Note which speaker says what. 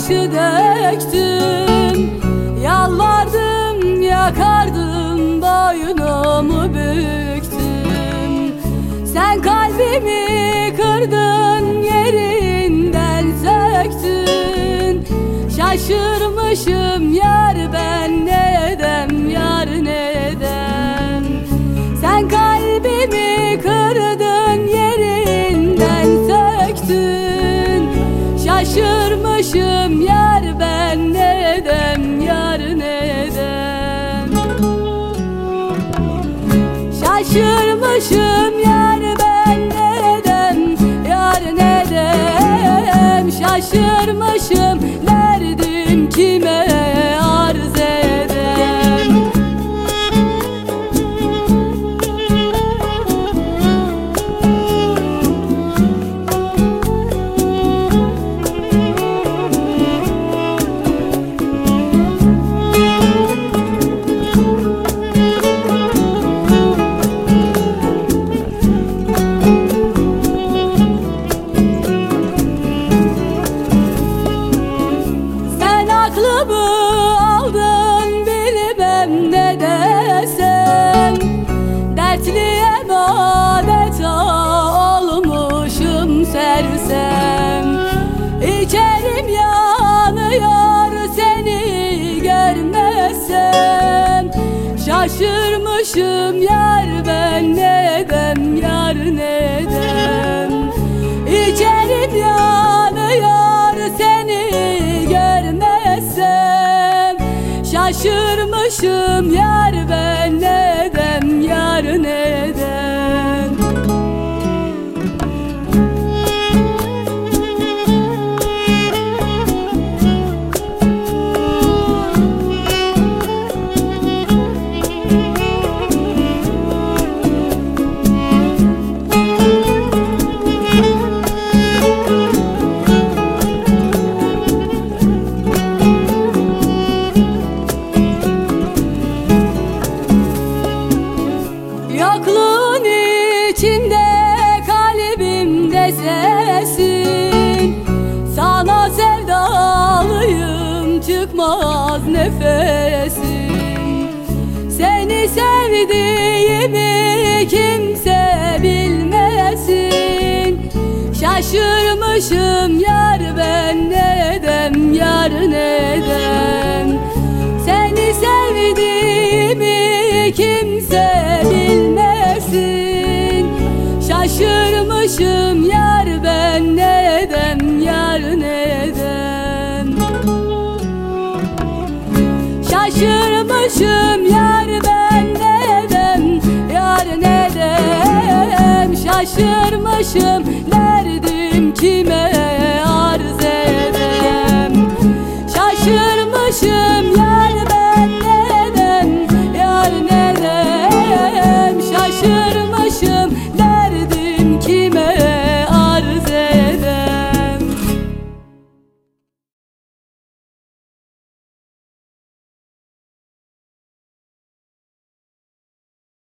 Speaker 1: Gözyaşı döktüm. Yalvardım yakardım boynumu büktüm. Sen kalbimi kırdın yerinden söktün. Şaşırmışım yar Şaşırmışım ne desem Dertliye adeta olmuşum sersem. İçerim yanıyor seni görmezsem. Şaşırmışım yar ben nedem yar nedem İçerim yanıyor çıkmaz nefesim Seni sevdiğimi kimse bilmesin. Şaşırmışım yar ben nedem yar nedem Seni sevdiğimi kimse bilmesin. Şaşırmışım yar should